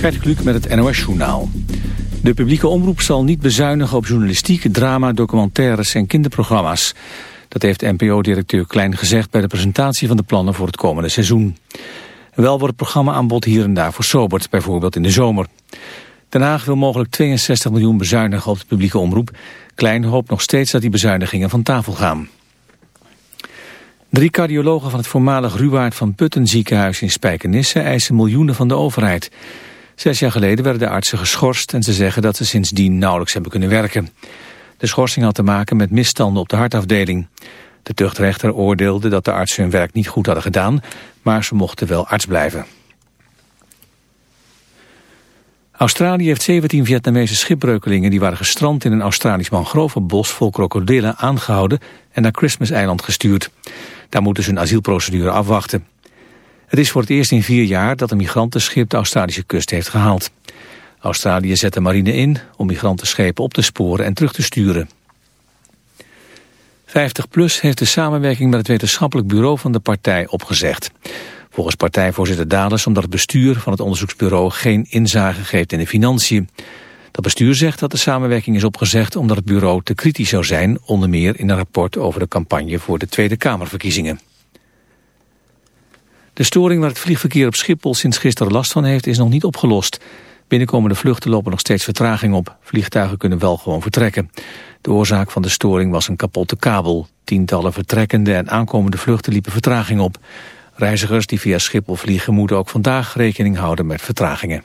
Gert Kluk met het NOS-journaal. De publieke omroep zal niet bezuinigen op journalistiek, drama, documentaires en kinderprogramma's. Dat heeft NPO-directeur Klein gezegd bij de presentatie van de plannen voor het komende seizoen. Wel wordt het programma-aanbod hier en daar versoberd, bijvoorbeeld in de zomer. Den Haag wil mogelijk 62 miljoen bezuinigen op de publieke omroep. Klein hoopt nog steeds dat die bezuinigingen van tafel gaan. Drie cardiologen van het voormalig Ruwaard van Putten ziekenhuis in Spijkenisse eisen miljoenen van de overheid. Zes jaar geleden werden de artsen geschorst en ze zeggen dat ze sindsdien nauwelijks hebben kunnen werken. De schorsing had te maken met misstanden op de hartafdeling. De tuchtrechter oordeelde dat de artsen hun werk niet goed hadden gedaan, maar ze mochten wel arts blijven. Australië heeft 17 Vietnamese schipbreukelingen die waren gestrand in een Australisch mangrovenbos vol krokodillen aangehouden en naar Christmas-eiland gestuurd. Daar moeten ze een asielprocedure afwachten. Het is voor het eerst in vier jaar dat een migrantenschip de Australische kust heeft gehaald. Australië zet de marine in om migrantenschepen op te sporen en terug te sturen. 50PLUS heeft de samenwerking met het wetenschappelijk bureau van de partij opgezegd. Volgens partijvoorzitter Dales omdat het bestuur van het onderzoeksbureau geen inzage geeft in de financiën. Dat bestuur zegt dat de samenwerking is opgezegd omdat het bureau te kritisch zou zijn, onder meer in een rapport over de campagne voor de Tweede Kamerverkiezingen. De storing waar het vliegverkeer op Schiphol sinds gisteren last van heeft is nog niet opgelost. Binnenkomende vluchten lopen nog steeds vertraging op. Vliegtuigen kunnen wel gewoon vertrekken. De oorzaak van de storing was een kapotte kabel. Tientallen vertrekkende en aankomende vluchten liepen vertraging op. Reizigers die via Schiphol vliegen moeten ook vandaag rekening houden met vertragingen.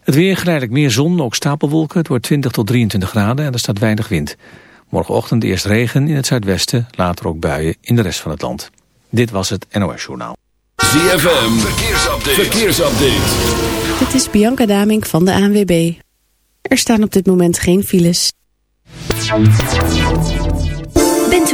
Het weer geleidelijk meer zon, ook stapelwolken. Het wordt 20 tot 23 graden en er staat weinig wind. Morgenochtend eerst regen in het zuidwesten, later ook buien in de rest van het land. Dit was het NOS Journaal. ZFM, verkeersupdate. verkeersupdate. Dit is Bianca Damink van de ANWB. Er staan op dit moment geen files.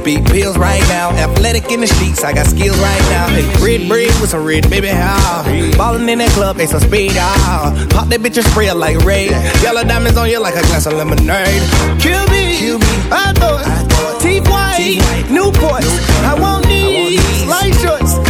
To beat it up, beat pills right now. Athletic in the streets, I got skills right now. Hey, red bread with some red, baby, how? Ballin' in that club, they some speed, ah. Pop that bitch and spray it like raid. Yellow diamonds on you like a glass of lemonade. Kill me, Kill me. I thought, teeth white, Newports. I want these, light shorts.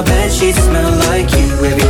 my bed sheets smell like you. Every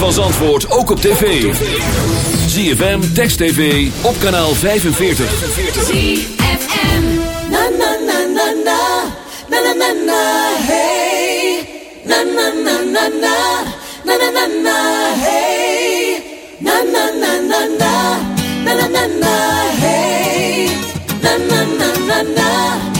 van Zandvoort ook op tv. ZFM, Text TV, op kanaal 45. ZFM, na na na na na, na na na na, hey. Na na na na na, na na na na, hey. Na na na na na, na na na na, hey. Na na na na na.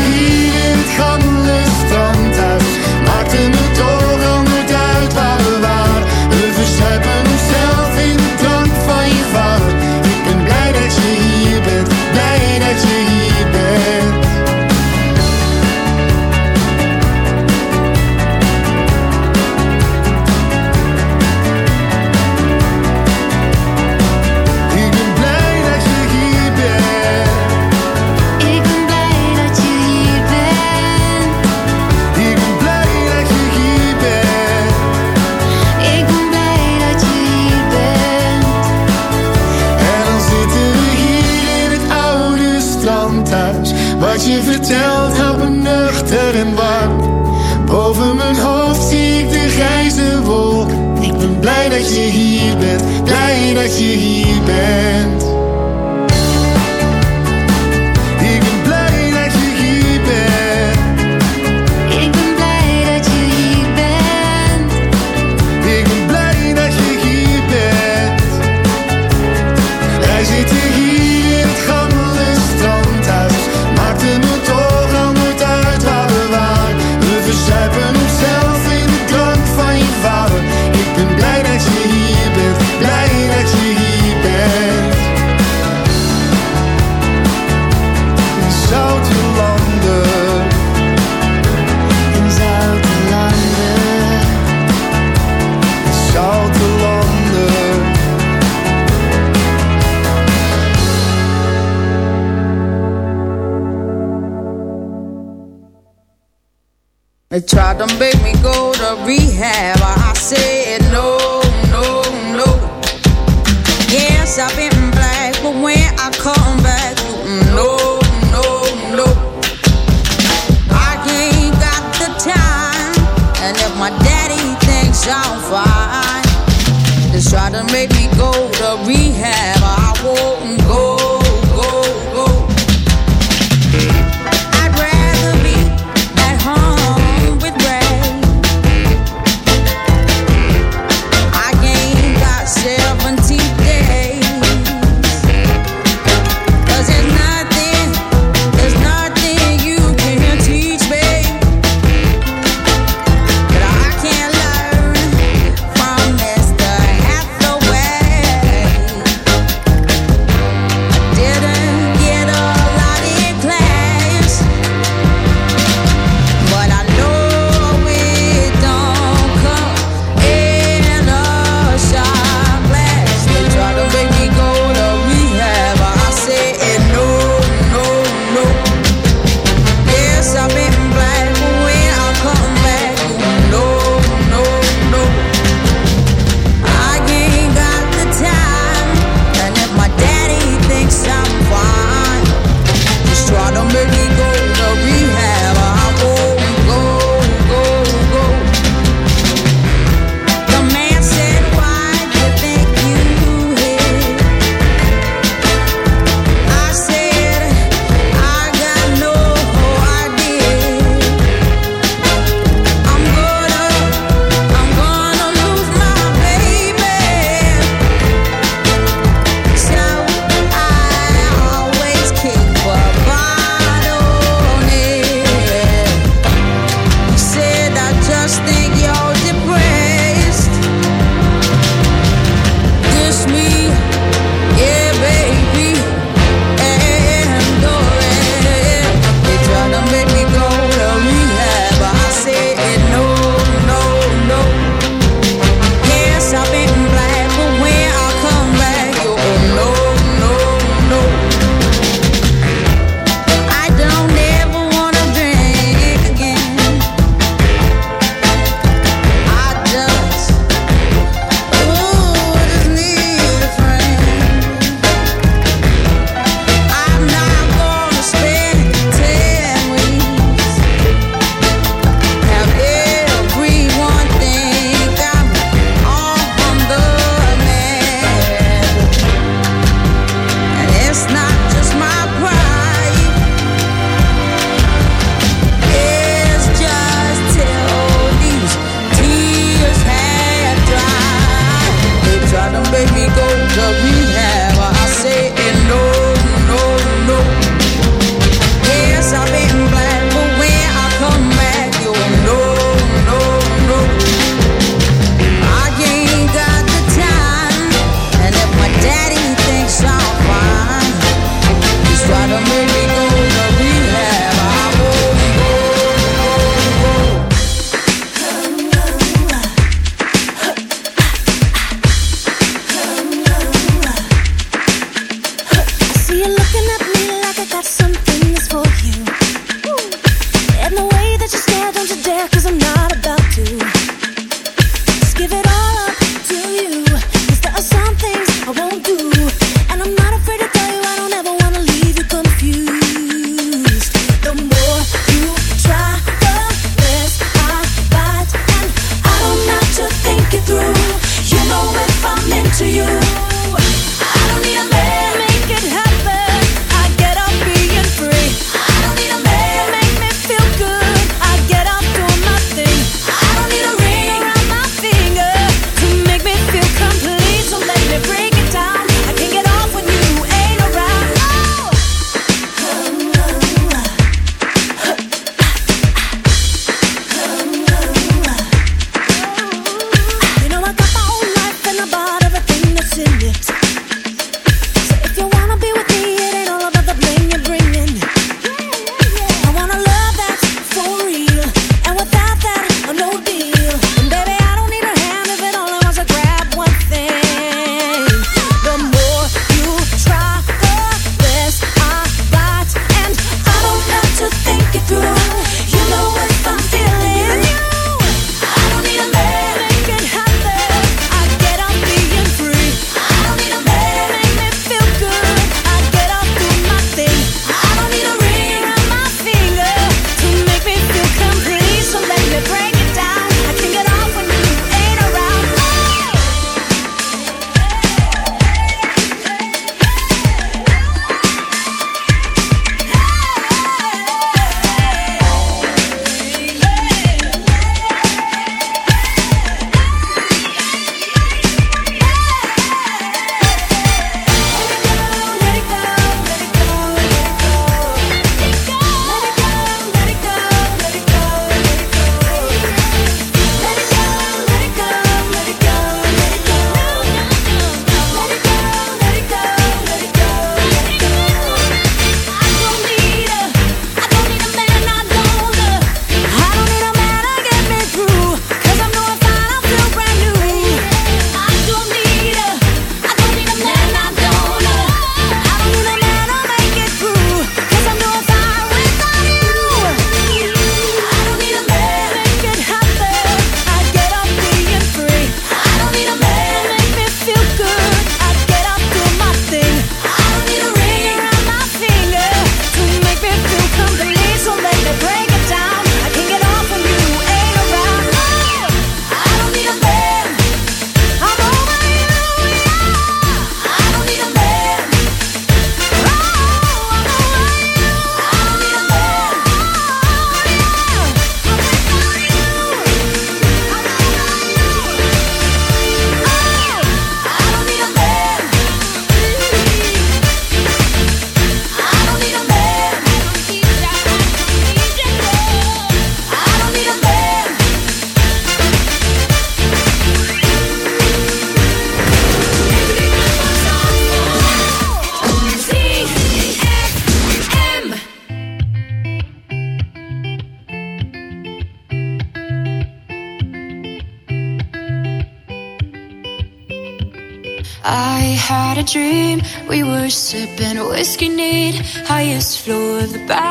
the back.